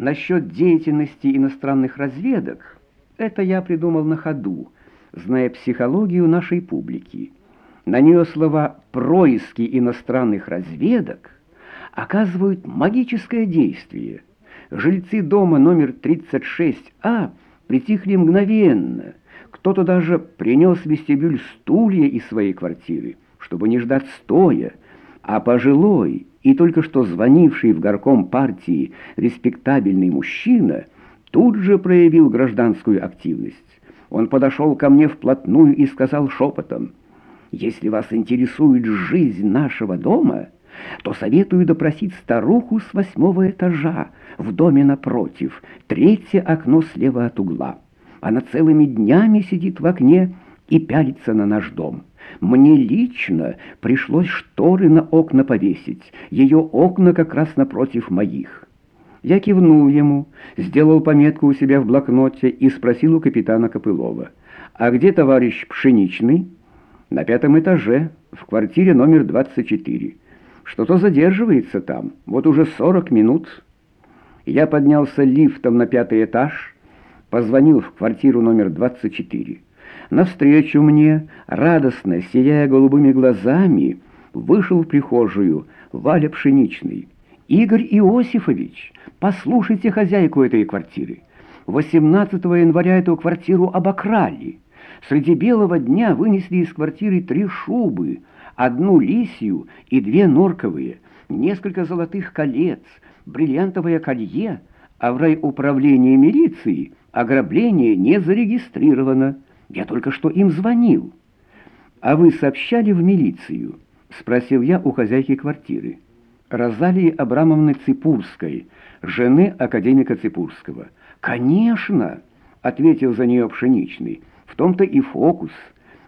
Насчет деятельности иностранных разведок, это я придумал на ходу, зная психологию нашей публики. На нее слова «происки иностранных разведок» оказывают магическое действие. Жильцы дома номер 36А притихли мгновенно. Кто-то даже принес в вестибюль стулья из своей квартиры, чтобы не ждать стоя, а пожилой и только что звонивший в горком партии респектабельный мужчина тут же проявил гражданскую активность. Он подошел ко мне вплотную и сказал шепотом, «Если вас интересует жизнь нашего дома, то советую допросить старуху с восьмого этажа в доме напротив, третье окно слева от угла. Она целыми днями сидит в окне и пялится на наш дом». Мне лично пришлось шторы на окна повесить, ее окна как раз напротив моих. Я кивнул ему, сделал пометку у себя в блокноте и спросил у капитана Копылова, «А где товарищ Пшеничный?» «На пятом этаже, в квартире номер 24. Что-то задерживается там, вот уже 40 минут». Я поднялся лифтом на пятый этаж, позвонил в квартиру номер 24. Навстречу мне, радостно, сияя голубыми глазами, вышел в прихожую Валя Пшеничный. «Игорь Иосифович, послушайте хозяйку этой квартиры. 18 января эту квартиру обокрали. Среди белого дня вынесли из квартиры три шубы, одну лисью и две норковые, несколько золотых колец, бриллиантовое колье, а в райуправлении милиции ограбление не зарегистрировано». Я только что им звонил. А вы сообщали в милицию? Спросил я у хозяйки квартиры. Розалии Абрамовны Ципурской, жены академика Ципурского. «Конечно!» — ответил за нее Пшеничный. «В том-то и фокус.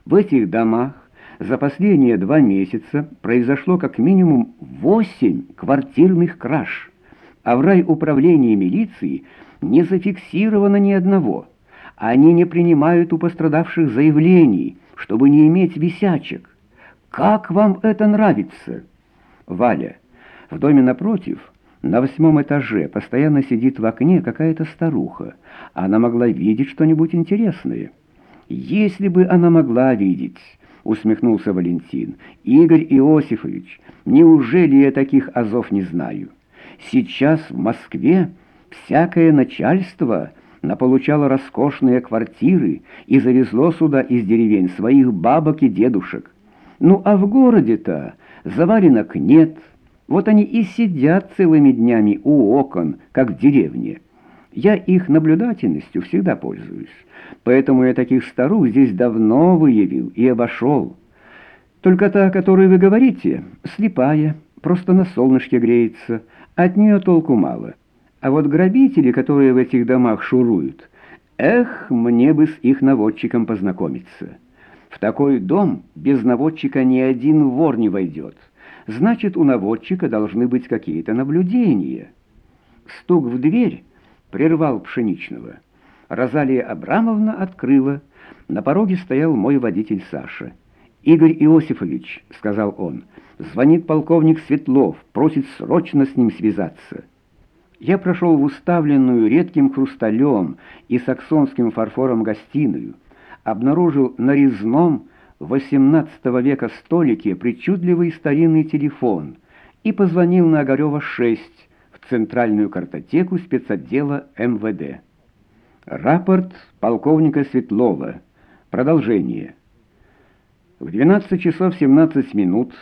В этих домах за последние два месяца произошло как минимум восемь квартирных краж, а в райуправлении милиции не зафиксировано ни одного». Они не принимают у пострадавших заявлений, чтобы не иметь висячек. Как вам это нравится? Валя, в доме напротив, на восьмом этаже, постоянно сидит в окне какая-то старуха. Она могла видеть что-нибудь интересное. Если бы она могла видеть, усмехнулся Валентин. Игорь Иосифович, неужели я таких азов не знаю? Сейчас в Москве всякое начальство наполучало роскошные квартиры и завезло сюда из деревень своих бабок и дедушек. Ну а в городе-то заваренок нет, вот они и сидят целыми днями у окон, как в деревне. Я их наблюдательностью всегда пользуюсь, поэтому я таких старух здесь давно выявил и обошел. Только та, о которой вы говорите, слепая, просто на солнышке греется, от нее толку мало». А вот грабители, которые в этих домах шуруют, эх, мне бы с их наводчиком познакомиться. В такой дом без наводчика ни один вор не войдет. Значит, у наводчика должны быть какие-то наблюдения. Стук в дверь прервал Пшеничного. Розалия Абрамовна открыла. На пороге стоял мой водитель Саша. «Игорь Иосифович», — сказал он, — «звонит полковник Светлов, просит срочно с ним связаться». Я прошел в уставленную редким хрусталем и саксонским фарфором гостиную, обнаружил на резном XVIII века столике причудливый старинный телефон и позвонил на Огарева 6 в центральную картотеку спецотдела МВД. Рапорт полковника Светлова. Продолжение. В 12 часов 17 минут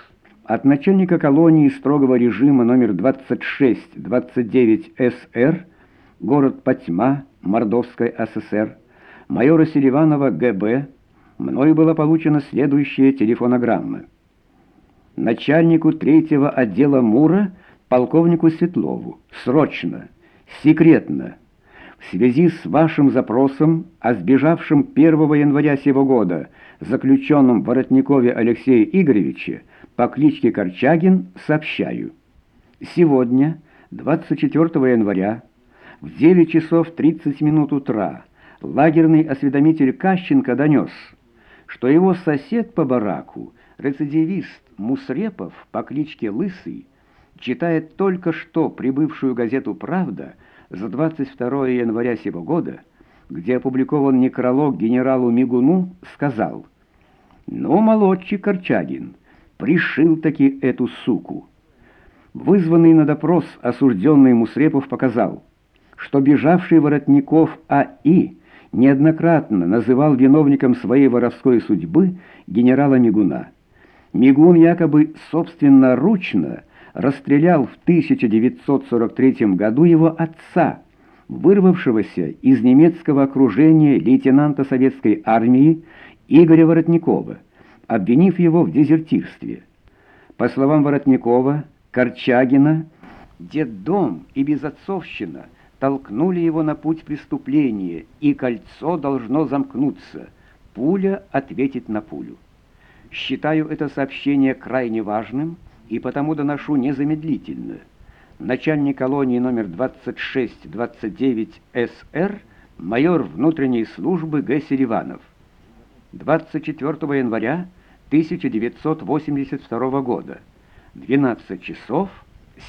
от начальника колонии строгого режима номер 26-29 СР, город Патьма, Мордовской ССР, майора Селиванова ГБ, мною была получена следующая телефонограмма. Начальнику третьего отдела МУРа, полковнику Светлову, срочно, секретно, в связи с вашим запросом о сбежавшем 1 января сего года заключенном Воротникове Алексее Игоревиче, по кличке Корчагин сообщаю. Сегодня, 24 января, в 9 часов 30 минут утра, лагерный осведомитель Кащенко донес, что его сосед по бараку, рецидивист Мусрепов по кличке Лысый, читает только что прибывшую газету «Правда» за 22 января сего года, где опубликован некролог генералу Мигуну, сказал «Ну, молодчик Корчагин, пришил-таки эту суку». Вызванный на допрос осужденный Мусрепов показал, что бежавший Воротников А.И. неоднократно называл виновником своей воровской судьбы генерала Мигуна. Мигун якобы собственноручно расстрелял в 1943 году его отца, вырвавшегося из немецкого окружения лейтенанта советской армии Игоря Воротникова, обвинив его в дезертирстве. По словам Воротникова, Корчагина, детдом и безотцовщина толкнули его на путь преступления, и кольцо должно замкнуться, пуля ответит на пулю. Считаю это сообщение крайне важным и потому доношу незамедлительно. Начальник колонии номер 2629 СР, майор внутренней службы Г. Селиванов. 24 января 1982 года, 12 часов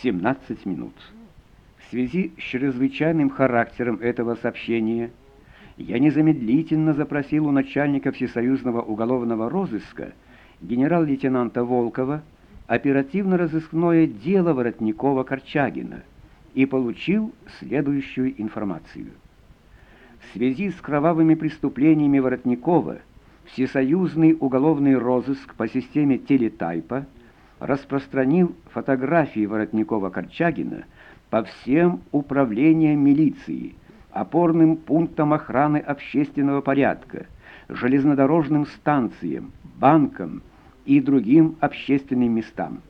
17 минут. В связи с чрезвычайным характером этого сообщения я незамедлительно запросил у начальника Всесоюзного уголовного розыска генерал-лейтенанта Волкова оперативно-розыскное дело Воротникова-Корчагина и получил следующую информацию. В связи с кровавыми преступлениями Воротникова Всесоюзный уголовный розыск по системе телетайпа распространил фотографии Воротникова-Корчагина по всем управлениям милиции, опорным пунктам охраны общественного порядка, железнодорожным станциям, банкам, и другим общественным местам.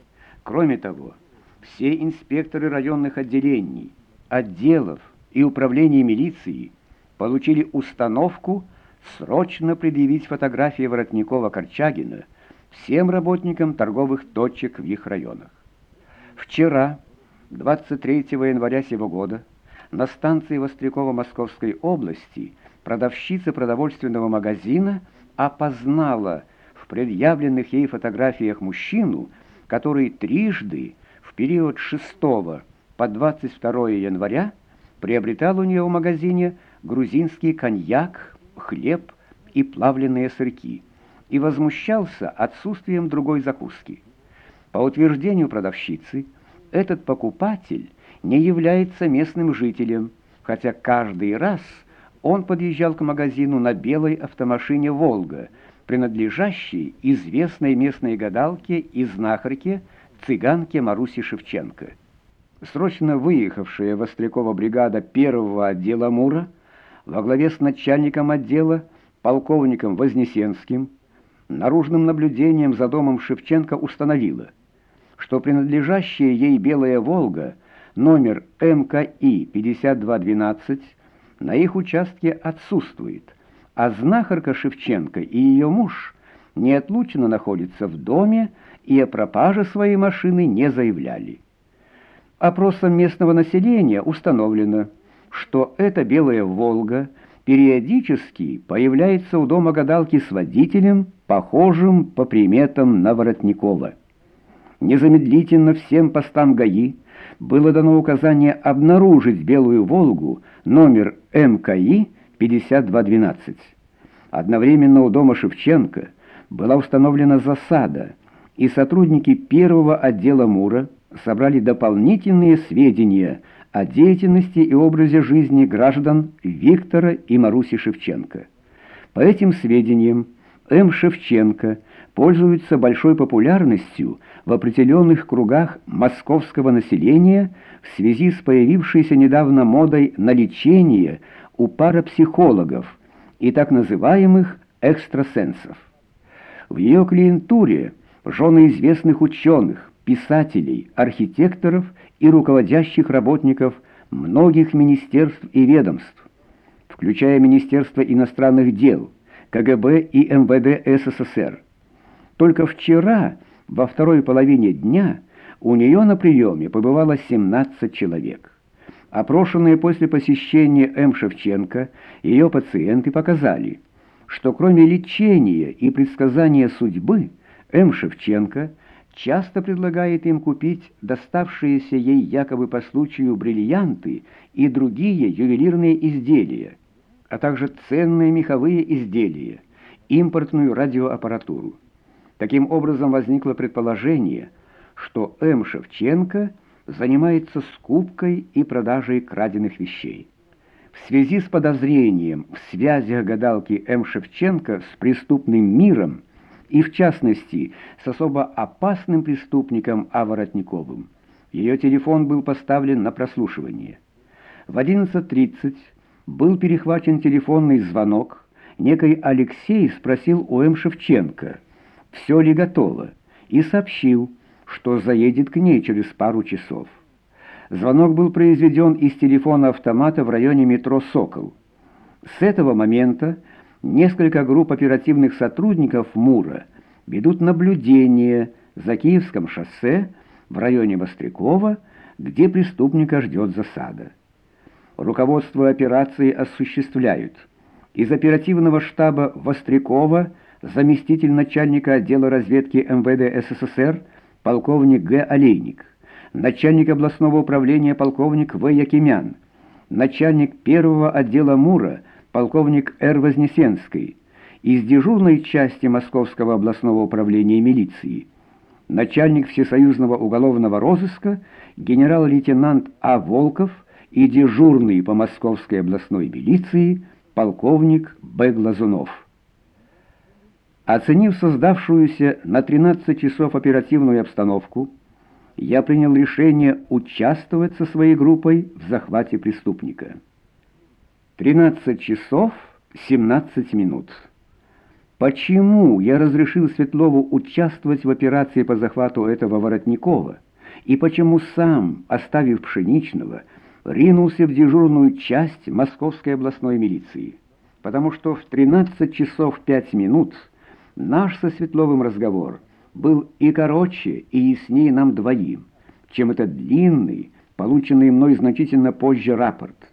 Кроме того, все инспекторы районных отделений, отделов и управлений милиции получили установку срочно предъявить фотографии Воротникова-Корчагина всем работникам торговых точек в их районах. Вчера, 23 января сего года, на станции Вострякова Московской области продавщица продовольственного магазина опознала предъявленных ей фотографиях мужчину, который трижды в период 6 по 22 января приобретал у нее в магазине грузинский коньяк, хлеб и плавленые сырки и возмущался отсутствием другой закуски. По утверждению продавщицы, этот покупатель не является местным жителем, хотя каждый раз он подъезжал к магазину на белой автомашине «Волга», принадлежащей известной местной гадалке и знахарке цыганке Марусе Шевченко. Срочно выехавшая Вострякова бригада первого отдела МУРа во главе с начальником отдела, полковником Вознесенским, наружным наблюдением за домом Шевченко установила, что принадлежащая ей «Белая Волга» номер МКИ 5212 на их участке отсутствует – а знахарка Шевченко и ее муж неотлучно находятся в доме и о пропаже своей машины не заявляли. Опросом местного населения установлено, что эта белая «Волга» периодически появляется у дома гадалки с водителем, похожим по приметам на Воротникова. Незамедлительно всем постам ГАИ было дано указание обнаружить белую «Волгу» номер МКИ 5212. Одновременно у дома Шевченко была установлена засада, и сотрудники первого отдела МУРа собрали дополнительные сведения о деятельности и образе жизни граждан Виктора и Маруси Шевченко. По этим сведениям М. Шевченко пользуется большой популярностью в определенных кругах московского населения в связи с появившейся недавно модой на лечение у парапсихологов и так называемых экстрасенсов. В ее клиентуре жены известных ученых, писателей, архитекторов и руководящих работников многих министерств и ведомств, включая Министерство иностранных дел, КГБ и МВД СССР. Только вчера, во второй половине дня, у нее на приеме побывало 17 человек. Опрошенные после посещения М. Шевченко ее пациенты показали, что кроме лечения и предсказания судьбы, М. Шевченко часто предлагает им купить доставшиеся ей якобы по случаю бриллианты и другие ювелирные изделия, а также ценные меховые изделия, импортную радиоаппаратуру. Таким образом возникло предположение, что М. Шевченко занимается скупкой и продажей краденных вещей. В связи с подозрением в связях гадалки М. Шевченко с преступным миром и, в частности, с особо опасным преступником А. Воротниковым, ее телефон был поставлен на прослушивание. В 11.30 был перехвачен телефонный звонок. Некий Алексей спросил у М. Шевченко, все ли готово, и сообщил, что заедет к ней через пару часов. Звонок был произведен из телефона автомата в районе метро «Сокол». С этого момента несколько групп оперативных сотрудников МУРа ведут наблюдение за Киевском шоссе в районе Вострякова, где преступника ждет засада. Руководство операции осуществляют из оперативного штаба Вострякова заместитель начальника отдела разведки МВД СССР полковник Г. Олейник, начальник областного управления полковник В. Якимян, начальник первого отдела МУРа полковник Р. Вознесенский, из дежурной части Московского областного управления милиции, начальник Всесоюзного уголовного розыска генерал-лейтенант А. Волков и дежурный по Московской областной милиции полковник Б. Глазунов. Оценив создавшуюся на 13 часов оперативную обстановку, я принял решение участвовать со своей группой в захвате преступника. 13 часов 17 минут. Почему я разрешил Светлову участвовать в операции по захвату этого Воротникова? И почему сам, оставив Пшеничного, ринулся в дежурную часть Московской областной милиции? Потому что в 13 часов 5 минут наш со Светловым разговор был и короче, и яснее нам двоим, чем этот длинный, полученный мной значительно позже рапорт.